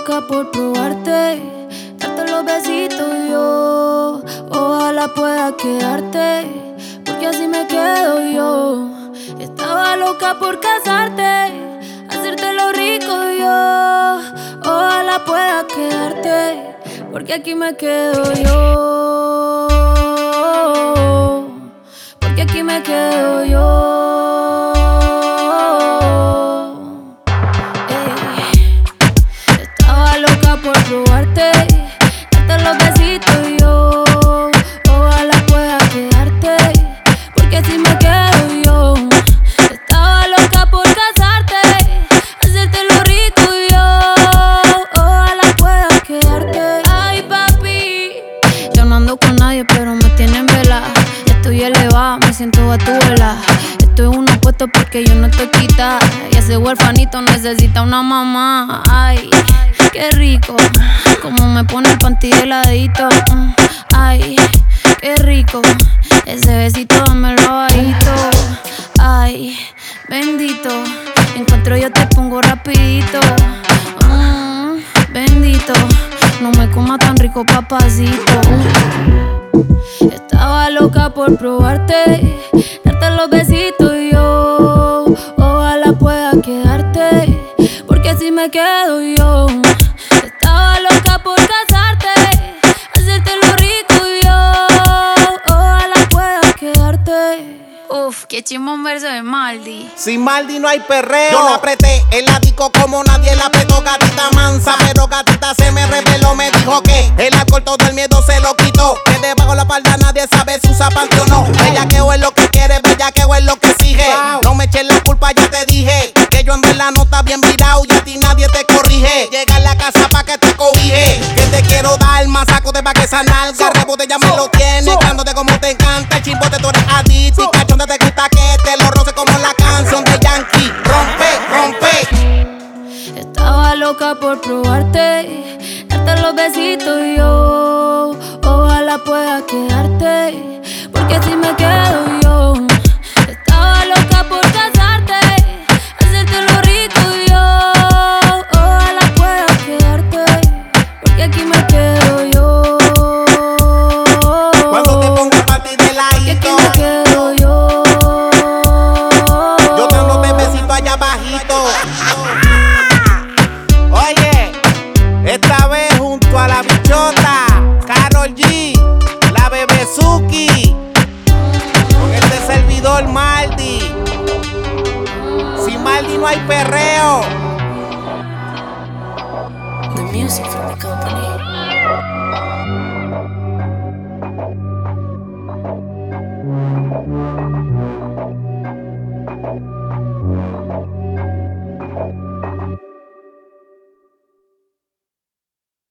loca por probarte, darte los besitos yo. Ojalá pueda quedarte, porque así me quedo yo. Estaba loca por casarte, hacerte lo rico yo. Ojalá pueda quedarte, porque aquí me quedo yo. Siento a tu vela. Estoy uno puesto porque yo no estoy quita. Y ese huerfanito necesita una mamá. Ay, qué rico. Como me pone el panty heladito. Ay, qué rico. Ese besito dámelo bajito. Ay, bendito. Encuentro yo te pongo rapidito. Mm, bendito. No me coma tan rico, papacito. Probarte, darte los besitos yo. Ojalá pueda quedarte, porque así me quedo yo. Estaba loca por casarte, hacerte lo rico yo. Ojalá pueda quedarte. Uf, qué chimón verso de Maldi. Sin Maldi no hay perreo. Yo la apreté en la disco como nadie la apretó, gatita mansa. Pero gatita se me reveló, me dijo que el alcohol todo el miedo se lo quitó. Que la palda nadie sabe si usa panty o no. Bellaqueo es lo que quiere, bellaqueo es lo que exige. No me eches la culpa, ya te dije. Que yo en verdad no está bien virado y a ti nadie te corrige. Llega a la casa pa' que te cobije. Que te quiero dar más saco de pa' que esa nalga. Rebote ya me lo tienes, dándote como te encanta. El chimbote tú eres adicto y cachonde te gusta que te lo roce como la canción de Yankee. Rompe, rompe. Estaba loca por probarte, darte los besitos yo. Porque aquí me quedo yo. Cuando te ponga a partir de Porque aquí ladito, me quedo yo. yo te ando de besito allá bajito. Oye, esta vez junto a la bichota, Carol G, la bebé Suki, con este servidor Maldi. Sin Maldi no hay perreo. music from the company.